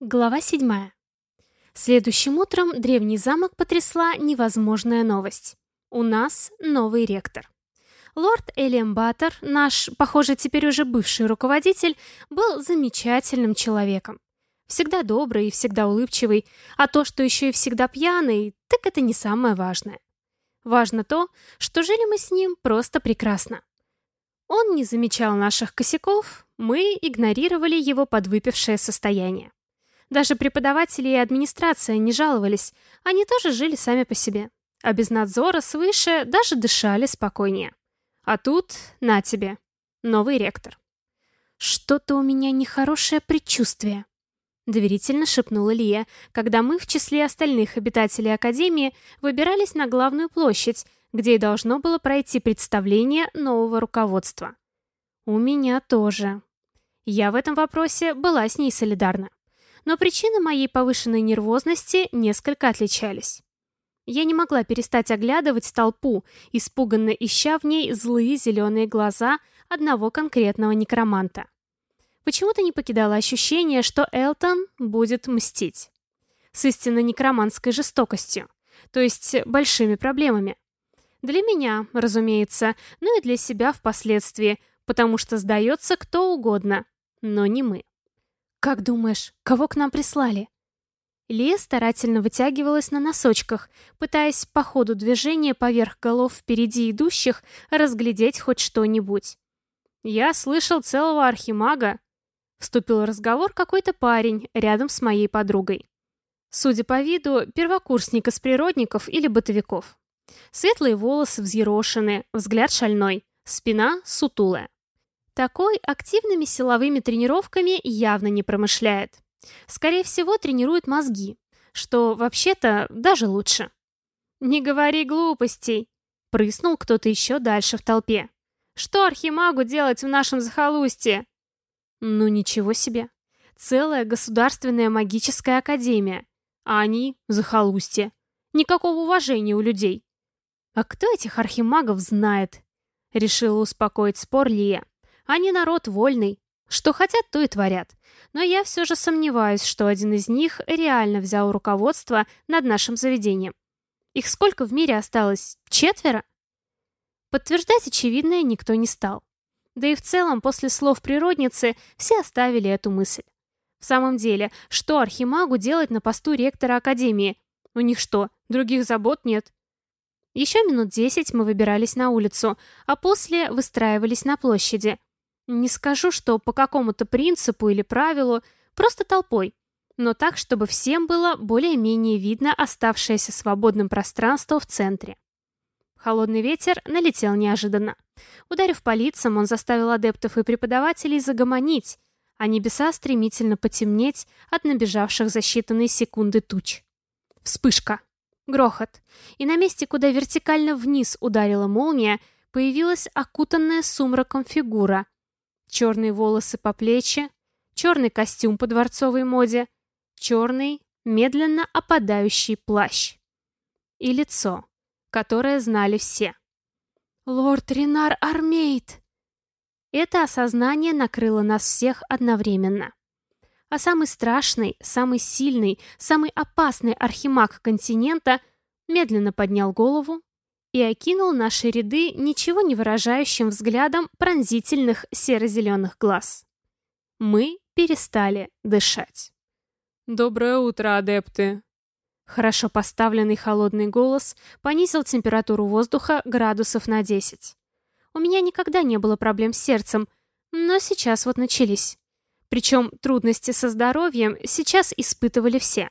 Глава 7. Следующим утром древний замок потрясла невозможная новость. У нас новый ректор. Лорд Элиам Баттер, наш, похоже, теперь уже бывший руководитель, был замечательным человеком. Всегда добрый и всегда улыбчивый, а то, что еще и всегда пьяный, так это не самое важное. Важно то, что жили мы с ним просто прекрасно. Он не замечал наших косяков, мы игнорировали его подвыпившее состояние. Даже преподаватели и администрация не жаловались, они тоже жили сами по себе. А без надзора свыше даже дышали спокойнее. А тут, на тебе, новый ректор. «Что-то у меня нехорошее предчувствие», — доверительно шепнула Лия, когда мы в числе остальных обитателей Академии выбирались на главную площадь, где и должно было пройти представление нового руководства. «У меня тоже». Я в этом вопросе была с ней солидарна но причины моей повышенной нервозности несколько отличались. Я не могла перестать оглядывать толпу, испуганно ища в ней злые зеленые глаза одного конкретного некроманта. Почему-то не покидало ощущение, что Элтон будет мстить. С истинно некроманской жестокостью, то есть большими проблемами. Для меня, разумеется, но и для себя впоследствии, потому что сдается кто угодно, но не мы. «Как думаешь, кого к нам прислали?» Лия старательно вытягивалась на носочках, пытаясь по ходу движения поверх голов впереди идущих разглядеть хоть что-нибудь. «Я слышал целого архимага», — вступил разговор какой-то парень рядом с моей подругой. Судя по виду, первокурсник из природников или бытовиков. Светлые волосы взъерошены, взгляд шальной, спина сутулая. Такой активными силовыми тренировками явно не промышляет. Скорее всего, тренирует мозги, что вообще-то даже лучше. «Не говори глупостей!» — прыснул кто-то еще дальше в толпе. «Что Архимагу делать в нашем захолустье?» «Ну ничего себе! Целая государственная магическая академия, а они — захолустье. Никакого уважения у людей!» «А кто этих архимагов знает?» — решила успокоить спор Лия. Они народ вольный. Что хотят, то и творят. Но я все же сомневаюсь, что один из них реально взял руководство над нашим заведением. Их сколько в мире осталось? Четверо? Подтверждать очевидное никто не стал. Да и в целом, после слов природницы, все оставили эту мысль. В самом деле, что Архимагу делать на посту ректора Академии? У них что, других забот нет? Еще минут десять мы выбирались на улицу, а после выстраивались на площади. Не скажу, что по какому-то принципу или правилу, просто толпой, но так, чтобы всем было более-менее видно оставшееся свободным пространство в центре. Холодный ветер налетел неожиданно. Ударив по лицам, он заставил адептов и преподавателей загомонить, а небеса стремительно потемнеть от набежавших за считанные секунды туч. Вспышка. Грохот. И на месте, куда вертикально вниз ударила молния, появилась окутанная сумраком фигура — Черные волосы по плечи, черный костюм по дворцовой моде, черный, медленно опадающий плащ. И лицо, которое знали все. «Лорд Ренар Армейт!» Это осознание накрыло нас всех одновременно. А самый страшный, самый сильный, самый опасный архимаг континента медленно поднял голову и окинул наши ряды ничего не выражающим взглядом пронзительных серо-зеленых глаз. Мы перестали дышать. «Доброе утро, адепты!» Хорошо поставленный холодный голос понизил температуру воздуха градусов на 10. У меня никогда не было проблем с сердцем, но сейчас вот начались. Причем трудности со здоровьем сейчас испытывали все.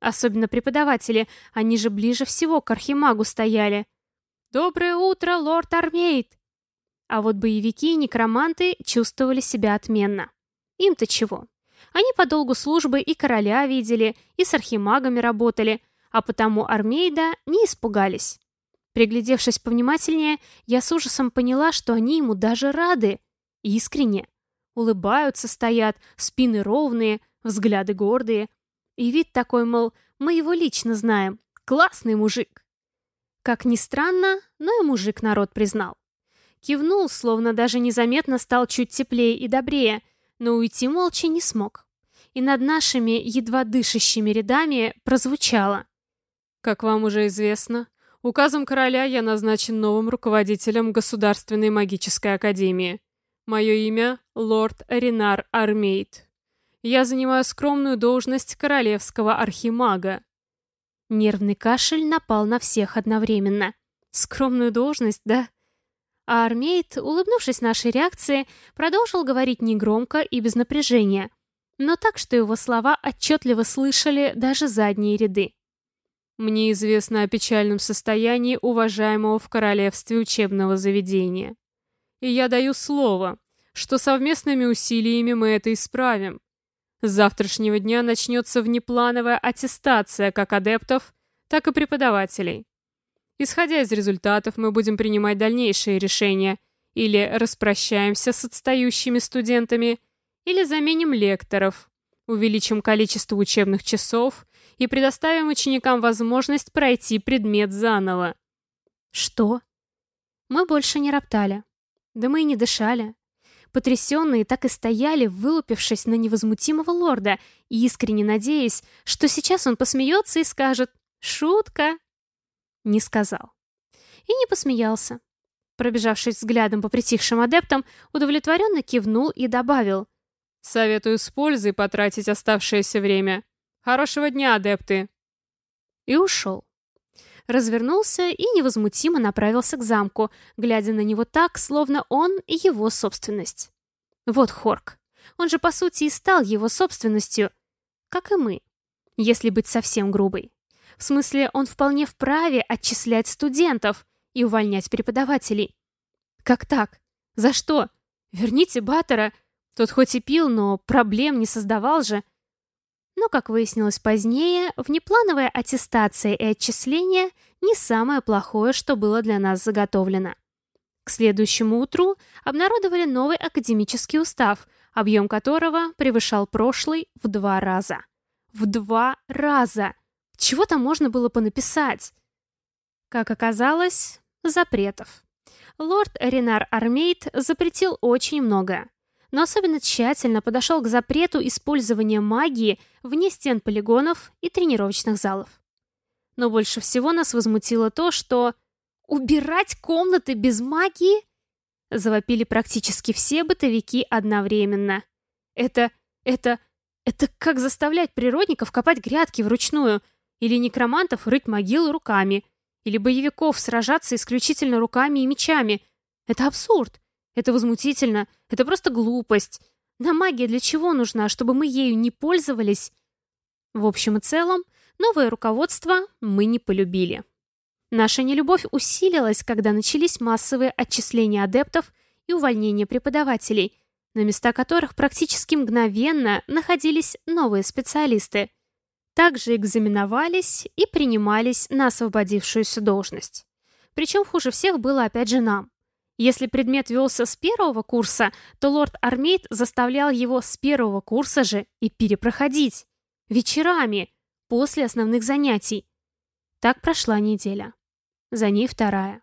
Особенно преподаватели, они же ближе всего к архимагу стояли. «Доброе утро, лорд Армейд!» А вот боевики и некроманты чувствовали себя отменно. Им-то чего? Они по долгу службы и короля видели, и с архимагами работали, а потому Армейда не испугались. Приглядевшись повнимательнее, я с ужасом поняла, что они ему даже рады. Искренне. Улыбаются, стоят, спины ровные, взгляды гордые. И вид такой, мол, мы его лично знаем. Классный мужик. Как ни странно, но и мужик народ признал. Кивнул, словно даже незаметно стал чуть теплее и добрее, но уйти молча не смог. и над нашими едва дышащими рядами прозвучало. Как вам уже известно, указом короля я назначен новым руководителем Государственной магической академии. Мое имя — лорд Ренар Армейд. Я занимаю скромную должность королевского архимага. Нервный кашель напал на всех одновременно. Скромную должность, да? А Армейд, улыбнувшись нашей реакции, продолжил говорить негромко и без напряжения, но так, что его слова отчетливо слышали даже задние ряды. Мне известно о печальном состоянии уважаемого в королевстве учебного заведения. И я даю слово, что совместными усилиями мы это исправим. С завтрашнего дня начнется внеплановая аттестация как адептов, так и преподавателей. Исходя из результатов, мы будем принимать дальнейшие решения или распрощаемся с отстающими студентами, или заменим лекторов, увеличим количество учебных часов и предоставим ученикам возможность пройти предмет заново. Что? Мы больше не роптали. Да мы и не дышали. Потрясенные так и стояли, вылупившись на невозмутимого лорда, и искренне надеясь, что сейчас он посмеется и скажет «Шутка!» Не сказал. И не посмеялся. Пробежавшись взглядом по притихшим адептам, удовлетворенно кивнул и добавил «Советую с пользой потратить оставшееся время. Хорошего дня, адепты!» И ушел. Развернулся и невозмутимо направился к замку, глядя на него так, словно он его собственность. Вот Хорк. Он же, по сути, и стал его собственностью, как и мы, если быть совсем грубой. В смысле, он вполне вправе отчислять студентов и увольнять преподавателей. Как так? За что? Верните Баттера. Тот хоть и пил, но проблем не создавал же. Но, как выяснилось позднее, внеплановая аттестация и отчисление не самое плохое, что было для нас заготовлено. К следующему утру обнародовали новый академический устав, объем которого превышал прошлый в два раза. В два раза! Чего там можно было понаписать? Как оказалось, запретов. Лорд Ренар Армейд запретил очень многое но особенно тщательно подошел к запрету использования магии вне стен полигонов и тренировочных залов. Но больше всего нас возмутило то, что «убирать комнаты без магии?» завопили практически все бытовики одновременно. Это, это, это как заставлять природников копать грядки вручную, или некромантов рыть могилы руками, или боевиков сражаться исключительно руками и мечами. Это абсурд. Это возмутительно. Это просто глупость. Нам магия для чего нужна, чтобы мы ею не пользовались? В общем и целом, новое руководство мы не полюбили. Наша нелюбовь усилилась, когда начались массовые отчисления адептов и увольнения преподавателей, на места которых практически мгновенно находились новые специалисты. Также экзаменовались и принимались на освободившуюся должность. Причем хуже всех было опять же нам. Если предмет велся с первого курса, то лорд Армейд заставлял его с первого курса же и перепроходить. Вечерами, после основных занятий. Так прошла неделя. За ней вторая.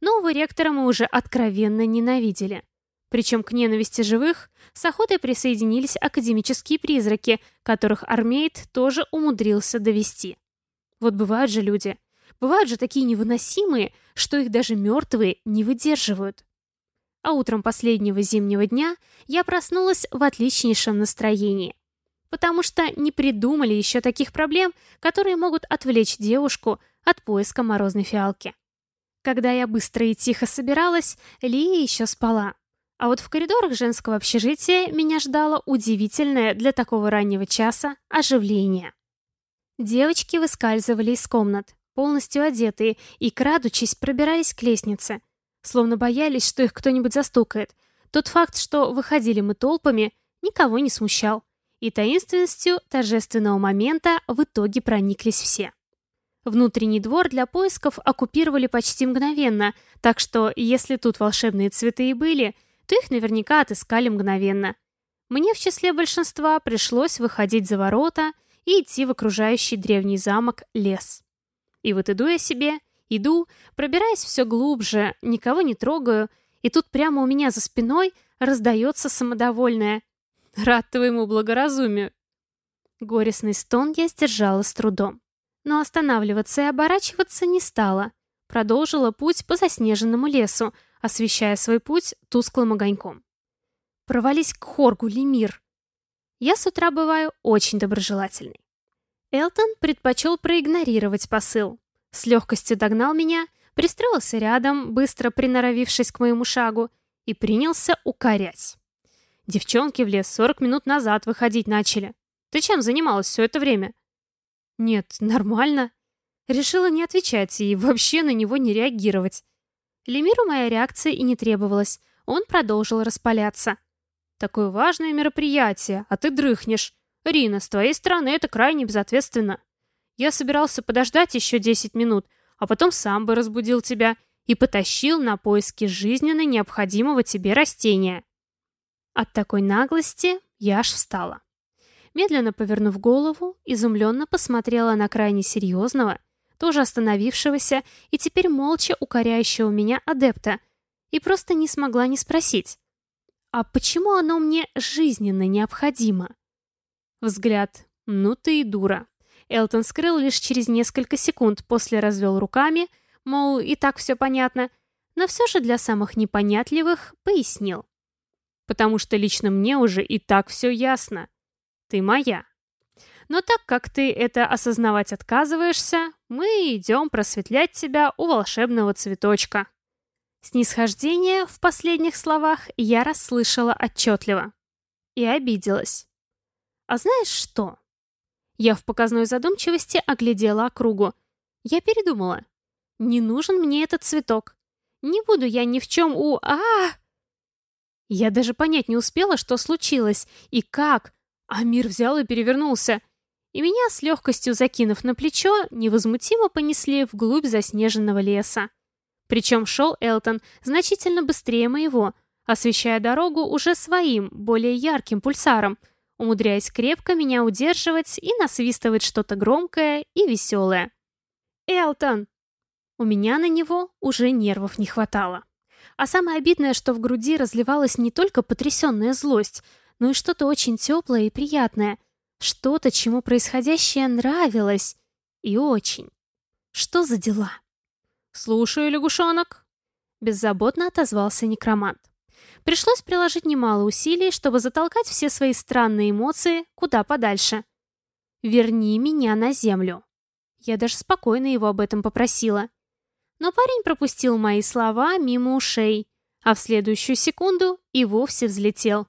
Нового ректора мы уже откровенно ненавидели. Причем к ненависти живых с охотой присоединились академические призраки, которых Армейд тоже умудрился довести. Вот бывают же люди, Бывают же такие невыносимые, что их даже мертвые не выдерживают. А утром последнего зимнего дня я проснулась в отличнейшем настроении. Потому что не придумали еще таких проблем, которые могут отвлечь девушку от поиска морозной фиалки. Когда я быстро и тихо собиралась, Лия еще спала. А вот в коридорах женского общежития меня ждало удивительное для такого раннего часа оживление. Девочки выскальзывали из комнат, полностью одетые, и, крадучись, пробирались к лестнице. Словно боялись, что их кто-нибудь застукает. Тот факт, что выходили мы толпами, никого не смущал. И таинственностью торжественного момента в итоге прониклись все. Внутренний двор для поисков оккупировали почти мгновенно, так что, если тут волшебные цветы и были, то их наверняка отыскали мгновенно. Мне в числе большинства пришлось выходить за ворота и идти в окружающий древний замок лес. И вот иду я себе, иду, пробираясь все глубже, никого не трогаю, и тут прямо у меня за спиной раздается самодовольное «Рад твоему благоразумию! Горестный стон я сдержала с трудом. Но останавливаться и оборачиваться не стала. Продолжила путь по заснеженному лесу, освещая свой путь тусклым огоньком. Провались к Хоргу, Лемир. Я с утра бываю очень доброжелательной. Элтон предпочел проигнорировать посыл. С легкостью догнал меня, пристроился рядом, быстро приноровившись к моему шагу, и принялся укорять. Девчонки в лес 40 минут назад выходить начали. Ты чем занималась все это время? Нет, нормально. Решила не отвечать и вообще на него не реагировать. Лемиру моя реакция и не требовалась. Он продолжил распаляться. Такое важное мероприятие, а ты дрыхнешь. Рина, с твоей стороны это крайне безответственно. Я собирался подождать еще 10 минут, а потом сам бы разбудил тебя и потащил на поиски жизненно необходимого тебе растения. От такой наглости я аж встала. Медленно повернув голову, изумленно посмотрела на крайне серьезного, тоже остановившегося и теперь молча укоряющего меня адепта, и просто не смогла не спросить, а почему оно мне жизненно необходимо? Взгляд, ну ты и дура. Элтон скрыл лишь через несколько секунд, после развел руками, мол, и так все понятно, но все же для самых непонятливых пояснил потому что лично мне уже и так все ясно. Ты моя. Но так как ты это осознавать отказываешься, мы идем просветлять тебя у волшебного цветочка. Снисхождение в последних словах я расслышала отчетливо. И обиделась. А знаешь что? Я в показной задумчивости оглядела округу. Я передумала. Не нужен мне этот цветок. Не буду я ни в чем у... а, -а, я даже понять не успела, что случилось и как, а мир взял и перевернулся. И меня, с легкостью закинув на плечо, невозмутимо понесли вглубь заснеженного леса. Причем шел Элтон значительно быстрее моего, освещая дорогу уже своим, более ярким пульсаром, умудряясь крепко меня удерживать и насвистывать что-то громкое и веселое. «Элтон!» У меня на него уже нервов не хватало. А самое обидное, что в груди разливалась не только потрясенная злость, но и что-то очень теплое и приятное. Что-то, чему происходящее нравилось. И очень. Что за дела? «Слушаю, лягушонок», — беззаботно отозвался некромант. Пришлось приложить немало усилий, чтобы затолкать все свои странные эмоции куда подальше. «Верни меня на землю». Я даже спокойно его об этом попросила. Но парень пропустил мои слова мимо ушей, а в следующую секунду и вовсе взлетел.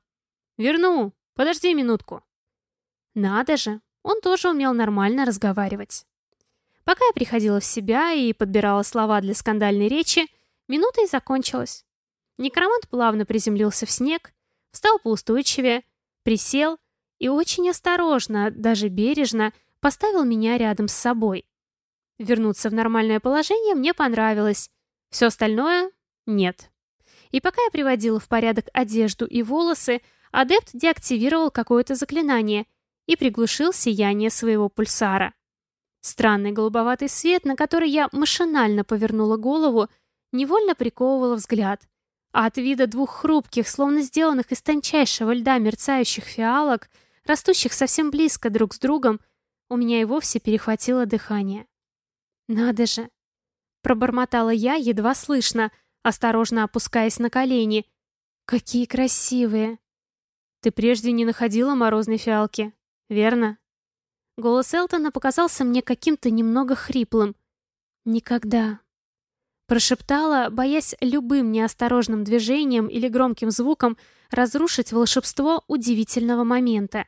«Верну! Подожди минутку!» Надо же, он тоже умел нормально разговаривать. Пока я приходила в себя и подбирала слова для скандальной речи, минута и закончилась. Некромант плавно приземлился в снег, встал поустойчивее, присел и очень осторожно, даже бережно, поставил меня рядом с собой. Вернуться в нормальное положение мне понравилось. Все остальное — нет. И пока я приводила в порядок одежду и волосы, адепт деактивировал какое-то заклинание и приглушил сияние своего пульсара. Странный голубоватый свет, на который я машинально повернула голову, невольно приковывала взгляд. А от вида двух хрупких, словно сделанных из тончайшего льда мерцающих фиалок, растущих совсем близко друг с другом, у меня и вовсе перехватило дыхание. «Надо же!» Пробормотала я, едва слышно, осторожно опускаясь на колени. «Какие красивые!» «Ты прежде не находила морозной фиалки, верно?» Голос Элтона показался мне каким-то немного хриплым. «Никогда». Прошептала, боясь любым неосторожным движением или громким звуком разрушить волшебство удивительного момента.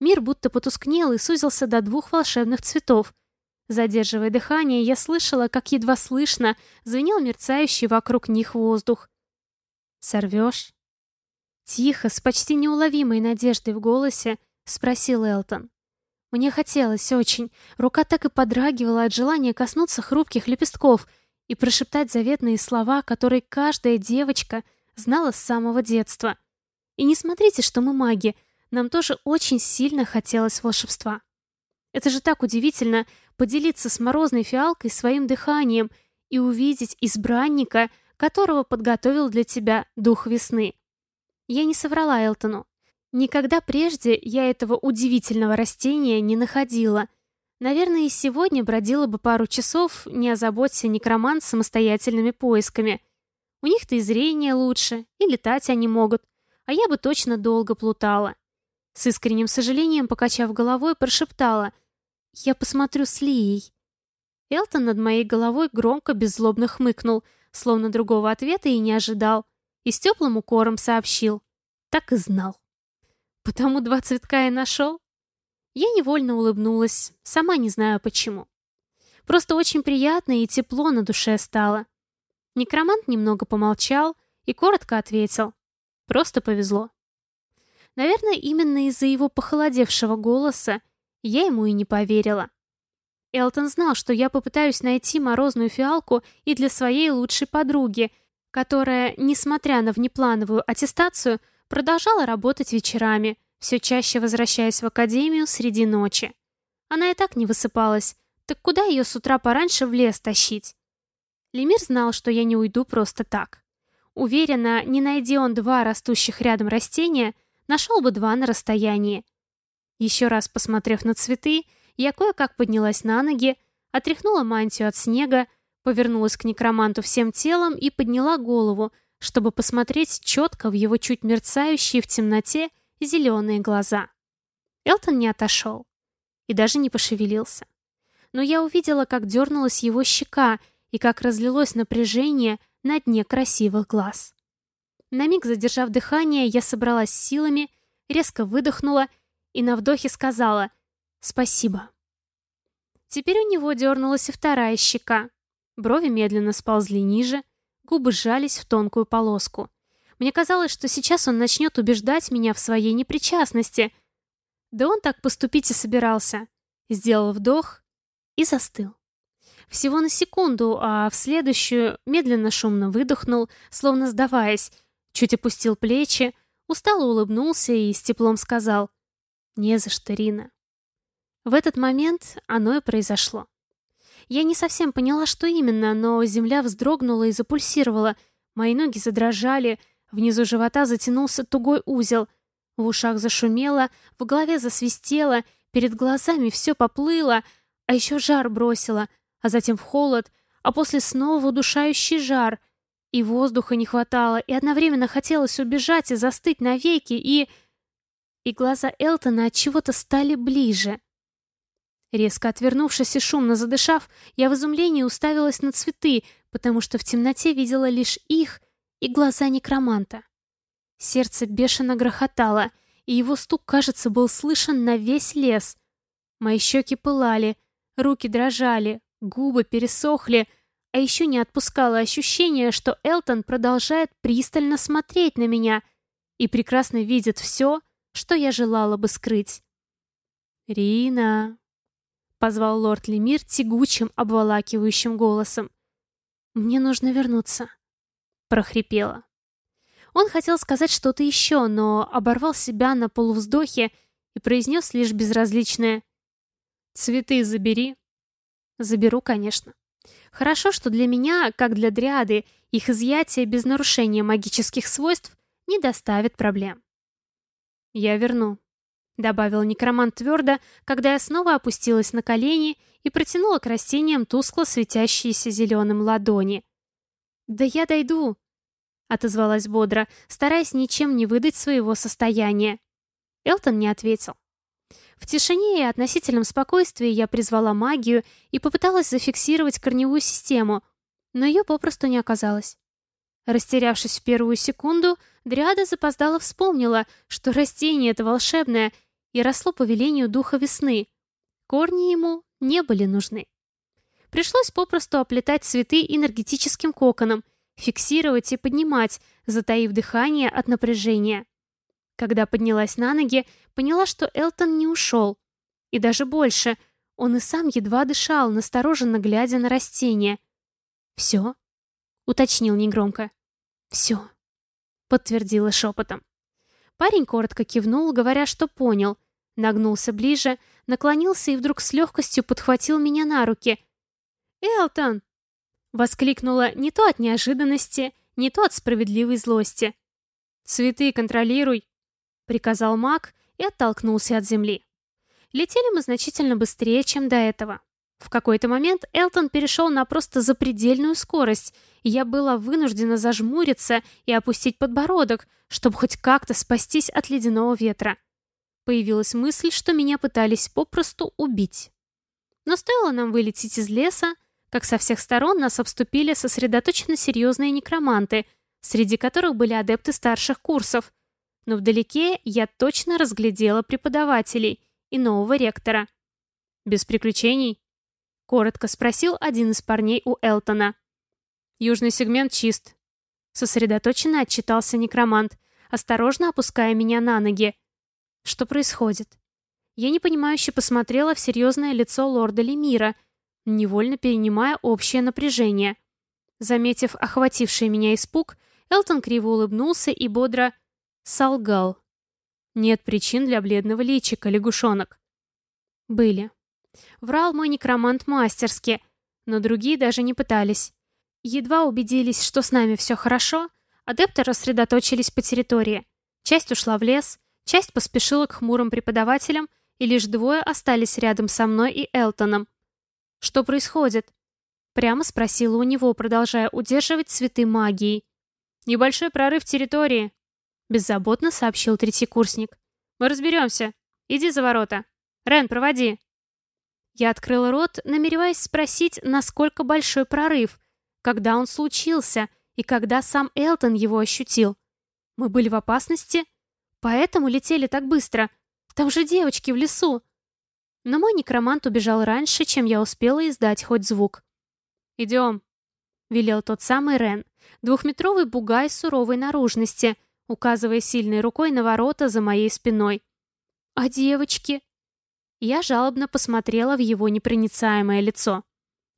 Мир будто потускнел и сузился до двух волшебных цветов — Задерживая дыхание, я слышала, как едва слышно звенел мерцающий вокруг них воздух. «Сорвешь?» Тихо, с почти неуловимой надеждой в голосе, спросил Элтон. Мне хотелось очень. Рука так и подрагивала от желания коснуться хрупких лепестков и прошептать заветные слова, которые каждая девочка знала с самого детства. И не смотрите, что мы маги, нам тоже очень сильно хотелось волшебства. Это же так удивительно поделиться с морозной фиалкой своим дыханием и увидеть избранника, которого подготовил для тебя дух весны. Я не соврала Элтону. Никогда прежде я этого удивительного растения не находила. Наверное, и сегодня бродила бы пару часов, не озаботься некромант самостоятельными поисками. У них-то и зрение лучше, и летать они могут, а я бы точно долго плутала. С искренним сожалением, покачав головой, прошептала «Я посмотрю с Лией». Элтон над моей головой громко беззлобно хмыкнул, словно другого ответа и не ожидал, и с теплым укором сообщил. Так и знал. Потому два цветка и нашел? Я невольно улыбнулась, сама не знаю почему. Просто очень приятно и тепло на душе стало. Некромант немного помолчал и коротко ответил. Просто повезло. Наверное, именно из-за его похолодевшего голоса я ему и не поверила. Элтон знал, что я попытаюсь найти морозную фиалку и для своей лучшей подруги, которая, несмотря на внеплановую аттестацию, Продолжала работать вечерами, все чаще возвращаясь в академию среди ночи. Она и так не высыпалась, так куда ее с утра пораньше в лес тащить? Лемир знал, что я не уйду просто так. Уверена, не найди он два растущих рядом растения, нашел бы два на расстоянии. Еще раз посмотрев на цветы, я кое-как поднялась на ноги, отряхнула мантию от снега, повернулась к некроманту всем телом и подняла голову, чтобы посмотреть четко в его чуть мерцающие в темноте зеленые глаза. Элтон не отошел и даже не пошевелился. Но я увидела, как дернулась его щека и как разлилось напряжение на дне красивых глаз. На миг задержав дыхание, я собралась силами, резко выдохнула и на вдохе сказала «Спасибо». Теперь у него дернулась и вторая щека. Брови медленно сползли ниже, Губы сжались в тонкую полоску. Мне казалось, что сейчас он начнет убеждать меня в своей непричастности. Да он так поступить и собирался. Сделал вдох и застыл. Всего на секунду, а в следующую медленно шумно выдохнул, словно сдаваясь, чуть опустил плечи, устало улыбнулся и с теплом сказал «Не за что, Рина». В этот момент оно и произошло. Я не совсем поняла, что именно, но земля вздрогнула и запульсировала. Мои ноги задрожали, внизу живота затянулся тугой узел. В ушах зашумело, в голове засвистело, перед глазами все поплыло, а еще жар бросило, а затем в холод, а после снова удушающий жар. И воздуха не хватало, и одновременно хотелось убежать и застыть навеки, и... И глаза Элтона от чего-то стали ближе. Резко отвернувшись и шумно задышав, я в изумлении уставилась на цветы, потому что в темноте видела лишь их и глаза некроманта. Сердце бешено грохотало, и его стук, кажется, был слышен на весь лес. Мои щеки пылали, руки дрожали, губы пересохли, а еще не отпускало ощущение, что Элтон продолжает пристально смотреть на меня и прекрасно видит все, что я желала бы скрыть. «Рина», — позвал лорд Лемир тягучим, обволакивающим голосом. «Мне нужно вернуться», — прохрипела. Он хотел сказать что-то еще, но оборвал себя на полувздохе и произнес лишь безразличное «Цветы забери». «Заберу, конечно». Хорошо, что для меня, как для дриады, их изъятие без нарушения магических свойств не доставит проблем. «Я верну», — добавил некромант твердо, когда я снова опустилась на колени и протянула к растениям тускло светящиеся зеленым ладони. «Да я дойду!» — отозвалась бодро, стараясь ничем не выдать своего состояния. Элтон не ответил. В тишине и относительном спокойствии я призвала магию и попыталась зафиксировать корневую систему, но ее попросту не оказалось. Растерявшись в первую секунду, Дриада запоздала вспомнила, что растение это волшебное — и росло по велению духа весны. Корни ему не были нужны. Пришлось попросту оплетать цветы энергетическим коконом, фиксировать и поднимать, затаив дыхание от напряжения. Когда поднялась на ноги, поняла, что Элтон не ушел. И даже больше, он и сам едва дышал, настороженно глядя на растение. «Все?» — уточнил негромко. «Все», — подтвердила шепотом. Парень коротко кивнул, говоря, что понял, Нагнулся ближе, наклонился и вдруг с легкостью подхватил меня на руки. «Элтон!» Воскликнула не то от неожиданности, не то от справедливой злости. «Цветы контролируй!» — приказал маг и оттолкнулся от земли. Летели мы значительно быстрее, чем до этого. В какой-то момент Элтон перешел на просто запредельную скорость, и я была вынуждена зажмуриться и опустить подбородок, чтобы хоть как-то спастись от ледяного ветра. Появилась мысль, что меня пытались попросту убить. Но стоило нам вылететь из леса, как со всех сторон нас обступили сосредоточенно серьезные некроманты, среди которых были адепты старших курсов. Но вдалеке я точно разглядела преподавателей и нового ректора. «Без приключений?» — коротко спросил один из парней у Элтона. «Южный сегмент чист». Сосредоточенно отчитался некромант, осторожно опуская меня на ноги. Что происходит? Я непонимающе посмотрела в серьезное лицо лорда Лемира, невольно перенимая общее напряжение. Заметив охвативший меня испуг, Элтон криво улыбнулся и бодро солгал. Нет причин для бледного личика, лягушонок. Были. Врал мой некромант мастерски, но другие даже не пытались. Едва убедились, что с нами все хорошо, адепты рассредоточились по территории. Часть ушла в лес, часть поспешила к хмурым преподавателям, и лишь двое остались рядом со мной и Элтоном. «Что происходит?» Прямо спросила у него, продолжая удерживать цветы магии. «Небольшой прорыв территории», — беззаботно сообщил третий курсник. «Мы разберемся. Иди за ворота. Рен, проводи». Я открыла рот, намереваясь спросить, насколько большой прорыв, когда он случился и когда сам Элтон его ощутил. Мы были в опасности, поэтому летели так быстро. Там же девочки в лесу. Но мой некромант убежал раньше, чем я успела издать хоть звук. «Идем», — велел тот самый Рен, двухметровый бугай суровой наружности, указывая сильной рукой на ворота за моей спиной. «А девочки?» Я жалобно посмотрела в его непроницаемое лицо.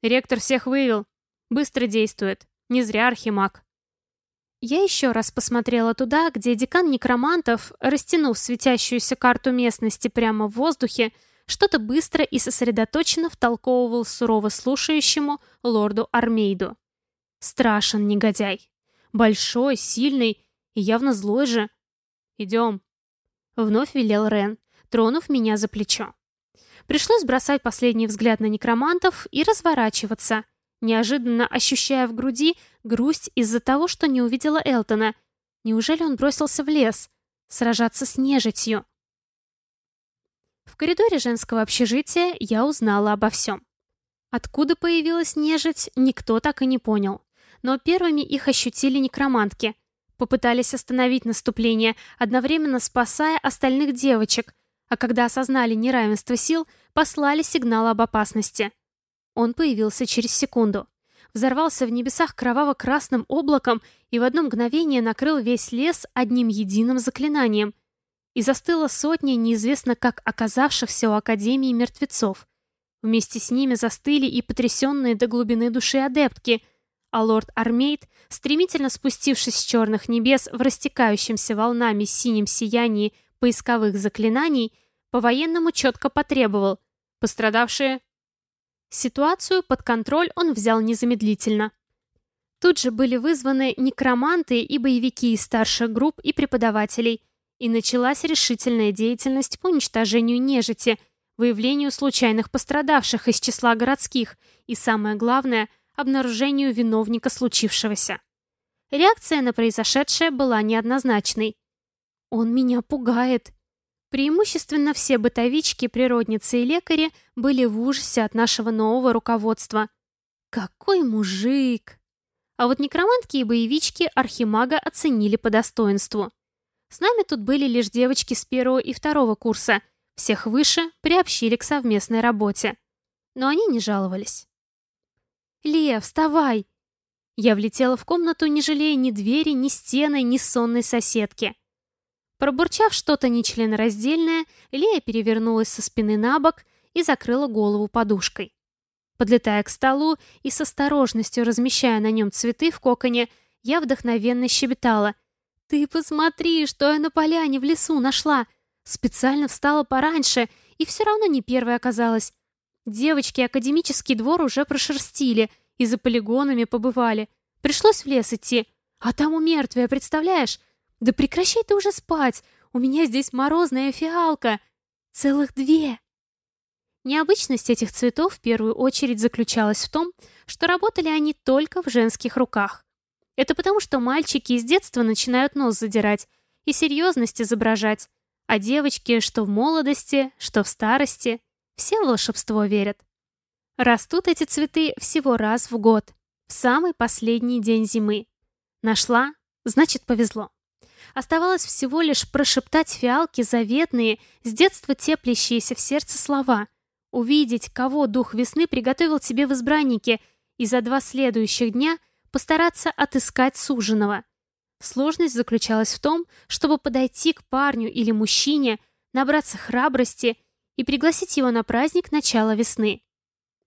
Ректор всех вывел. Быстро действует. Не зря архимаг. Я еще раз посмотрела туда, где декан некромантов, растянув светящуюся карту местности прямо в воздухе, что-то быстро и сосредоточенно втолковывал сурово слушающему лорду Армейду. Страшен негодяй. Большой, сильный и явно злой же. «Идем», — вновь велел Рен, тронув меня за плечо. Пришлось бросать последний взгляд на некромантов и разворачиваться, неожиданно ощущая в груди грусть из-за того, что не увидела Элтона. Неужели он бросился в лес? Сражаться с нежитью? В коридоре женского общежития я узнала обо всем. Откуда появилась нежить, никто так и не понял. Но первыми их ощутили некромантки. Попытались остановить наступление, одновременно спасая остальных девочек, а когда осознали неравенство сил, послали сигнал об опасности. Он появился через секунду. Взорвался в небесах кроваво-красным облаком и в одно мгновение накрыл весь лес одним единым заклинанием. И застыло сотни неизвестно как оказавшихся у Академии мертвецов. Вместе с ними застыли и потрясенные до глубины души адептки, а лорд Армейд, стремительно спустившись с черных небес в растекающемся волнами синем сиянии поисковых заклинаний, по-военному четко потребовал Пострадавшие? Ситуацию под контроль он взял незамедлительно. Тут же были вызваны некроманты и боевики из старших групп и преподавателей, и началась решительная деятельность по уничтожению нежити, выявлению случайных пострадавших из числа городских и, самое главное, обнаружению виновника случившегося. Реакция на произошедшее была неоднозначной. «Он меня пугает», Преимущественно все бытовички, природницы и лекари были в ужасе от нашего нового руководства. Какой мужик! А вот некромантки и боевички архимага оценили по достоинству. С нами тут были лишь девочки с первого и второго курса. Всех выше приобщили к совместной работе. Но они не жаловались. «Лев, вставай!» Я влетела в комнату, не жалея ни двери, ни стены, ни сонной соседки. Пробурчав что-то нечленораздельное, Лея перевернулась со спины на бок и закрыла голову подушкой. Подлетая к столу и с осторожностью размещая на нем цветы в коконе, я вдохновенно щебетала. «Ты посмотри, что я на поляне в лесу нашла! Специально встала пораньше, и все равно не первой оказалась. Девочки академический двор уже прошерстили и за полигонами побывали. Пришлось в лес идти. А там у мертвия, представляешь? «Да прекращай ты уже спать! У меня здесь морозная фиалка. Целых две. Необычность этих цветов в первую очередь заключалась в том, что работали они только в женских руках. Это потому, что мальчики с детства начинают нос задирать и серьезность изображать, а девочки, что в молодости, что в старости, все волшебство верят. Растут эти цветы всего раз в год, в самый последний день зимы. Нашла, значит повезло. Оставалось всего лишь прошептать фиалке заветные, с детства теплящиеся в сердце слова — увидеть, кого дух весны приготовил тебе в избраннике, и за два следующих дня постараться отыскать суженого. Сложность заключалась в том, чтобы подойти к парню или мужчине, набраться храбрости и пригласить его на праздник начала весны.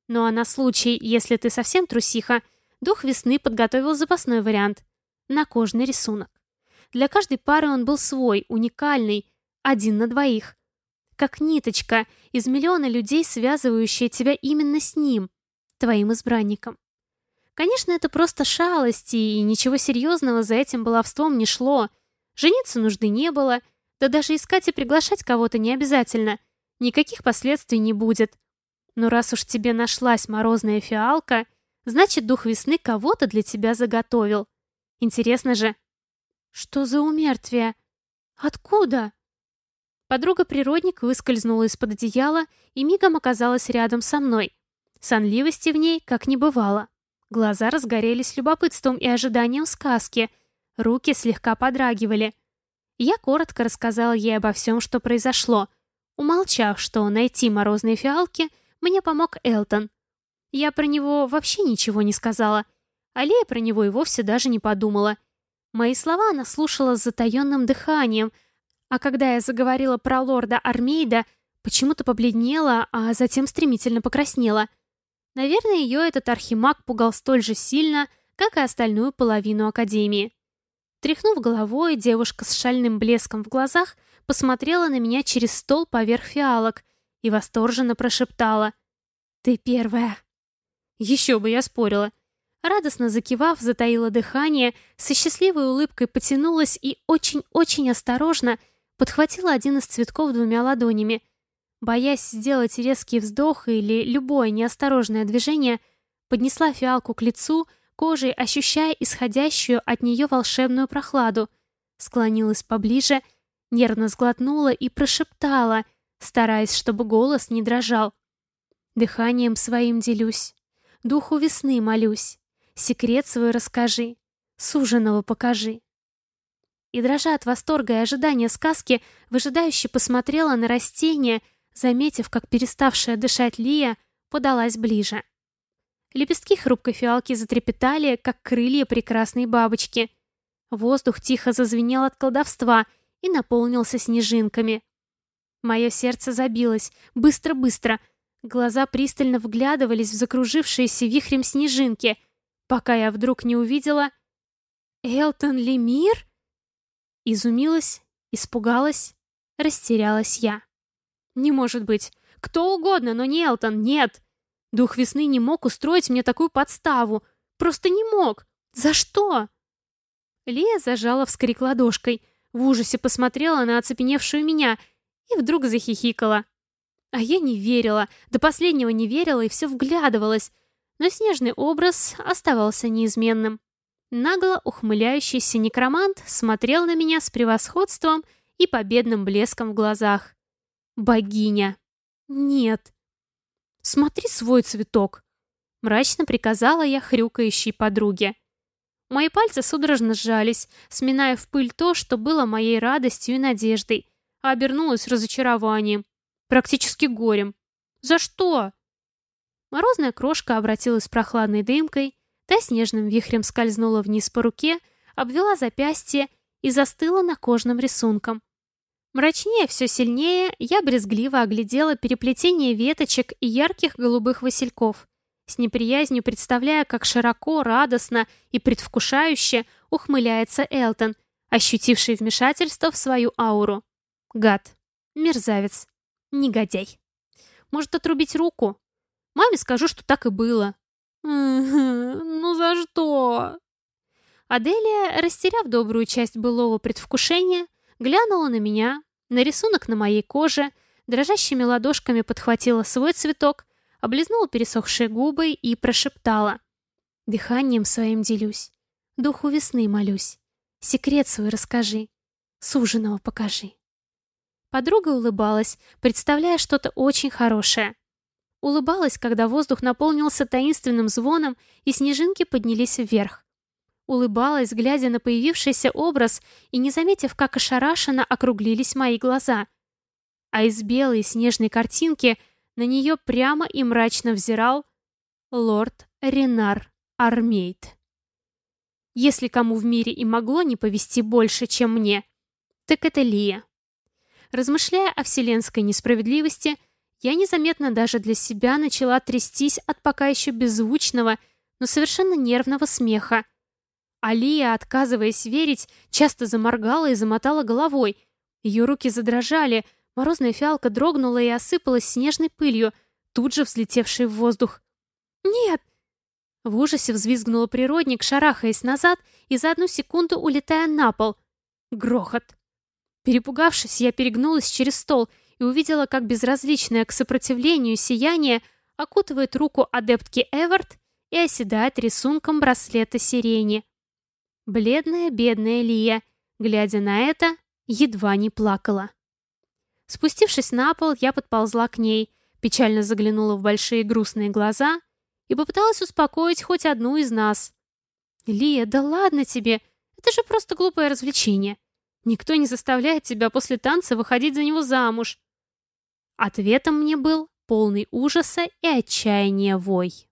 Ну а на случай, если ты совсем трусиха, дух весны подготовил запасной вариант – накожный рисунок. Для каждой пары он был свой, уникальный, один на двоих как ниточка из миллиона людей, связывающая тебя именно с ним, твоим избранником. Конечно, это просто шалости, и ничего серьезного за этим баловством не шло. Жениться нужды не было, да даже искать и приглашать кого-то не обязательно. Никаких последствий не будет. Но раз уж тебе нашлась морозная фиалка, значит, дух весны кого-то для тебя заготовил. Интересно же. Что за умертвие? Откуда? Подруга-природник выскользнула из-под одеяла и мигом оказалась рядом со мной. Сонливости в ней как не бывало. Глаза разгорелись любопытством и ожиданием сказки. Руки слегка подрагивали. Я коротко рассказала ей обо всем, что произошло, умолчав, что найти морозные фиалки мне помог Элтон. Я про него вообще ничего не сказала. Алия про него и вовсе даже не подумала. Мои слова она слушала с затаенным дыханием — а когда я заговорила про лорда Армейда, почему-то побледнела, а затем стремительно покраснела. Наверное, ее этот архимаг пугал столь же сильно, как и остальную половину Академии. Тряхнув головой, девушка с шальным блеском в глазах посмотрела на меня через стол поверх фиалок и восторженно прошептала «Ты первая». Еще бы я спорила. Радостно закивав, затаила дыхание, со счастливой улыбкой потянулась и очень-очень осторожно – подхватила один из цветков двумя ладонями. Боясь сделать резкий вздох или любое неосторожное движение, поднесла фиалку к лицу, кожей ощущая исходящую от нее волшебную прохладу. Склонилась поближе, нервно сглотнула и прошептала, стараясь, чтобы голос не дрожал. Дыханием своим делюсь, духу весны молюсь, секрет свой расскажи, суженого покажи и, дрожа от восторга и ожидания сказки, выжидающе посмотрела на растение, заметив, как переставшая дышать Лия подалась ближе. Лепестки хрупкой фиалки затрепетали, как крылья прекрасной бабочки. Воздух тихо зазвенел от колдовства и наполнился снежинками. Мое сердце забилось, быстро-быстро. Глаза пристально вглядывались в закружившиеся вихрем снежинки, пока я вдруг не увидела... «Элтон Лемир?» Изумилась, испугалась, растерялась я. Не может быть. Кто угодно, но не Элтон, нет. Дух весны не мог устроить мне такую подставу. Просто не мог. За что? Лия зажала вскрик ладошкой, в ужасе посмотрела на оцепеневшую меня и вдруг захихикала. А я не верила, до последнего не верила и все вглядывалась, но снежный образ оставался неизменным. Нагло ухмыляющийся некромант смотрел на меня с превосходством и победным блеском в глазах. «Богиня!» «Нет!» «Смотри свой цветок!» Мрачно приказала я хрюкающей подруге. Мои пальцы судорожно сжались, сминая в пыль то, что было моей радостью и надеждой, а обернулось разочарованием, практически горем. «За что?» Морозная крошка обратилась прохладной дымкой, Та снежным вихрем скользнула вниз по руке, обвела запястье и застыла на кожном рисунком. Мрачнее все сильнее я брезгливо оглядела переплетение веточек и ярких голубых васильков, с неприязнью представляя, как широко, радостно и предвкушающе ухмыляется Элтон, ощутивший вмешательство в свою ауру. Гад. Мерзавец. Негодяй. Может отрубить руку? Маме скажу, что так и было. «Ну за что?» Аделия, растеряв добрую часть былого предвкушения, глянула на меня, на рисунок на моей коже, дрожащими ладошками подхватила свой цветок, облизнула пересохшие губы и прошептала. Дыханием своим делюсь, духу весны молюсь. Секрет свой расскажи, суженого покажи. Подруга улыбалась, представляя что-то очень хорошее. Улыбалась, когда воздух наполнился таинственным звоном, и снежинки поднялись вверх. Улыбалась, глядя на появившийся образ, и не заметив, как ошарашенно округлились мои глаза. А из белой снежной картинки на нее прямо и мрачно взирал лорд Ренар Армейт. Если кому в мире и могло не повести больше, чем мне, так это Лия. Размышляя о вселенской несправедливости, я незаметно даже для себя начала трястись от пока еще беззвучного, но совершенно нервного смеха. Алия, отказываясь верить, часто заморгала и замотала головой. Ее руки задрожали, морозная фиалка дрогнула и осыпалась снежной пылью, тут же взлетевшей в воздух. «Нет!» В ужасе взвизгнула природник, шарахаясь назад и за одну секунду улетая на пол. Грохот. Перепугавшись, я перегнулась через стол и увидела, как безразличное к сопротивлению сияние окутывает руку адептки Эвард и оседает рисунком браслета сирени. Бледная, бедная Лия, глядя на это, едва не плакала. Спустившись на пол, я подползла к ней, печально заглянула в большие грустные глаза и попыталась успокоить хоть одну из нас. «Лия, да ладно тебе, это же просто глупое развлечение. Никто не заставляет тебя после танца выходить за него замуж. Ответом мне был полный ужаса и отчаяния вой.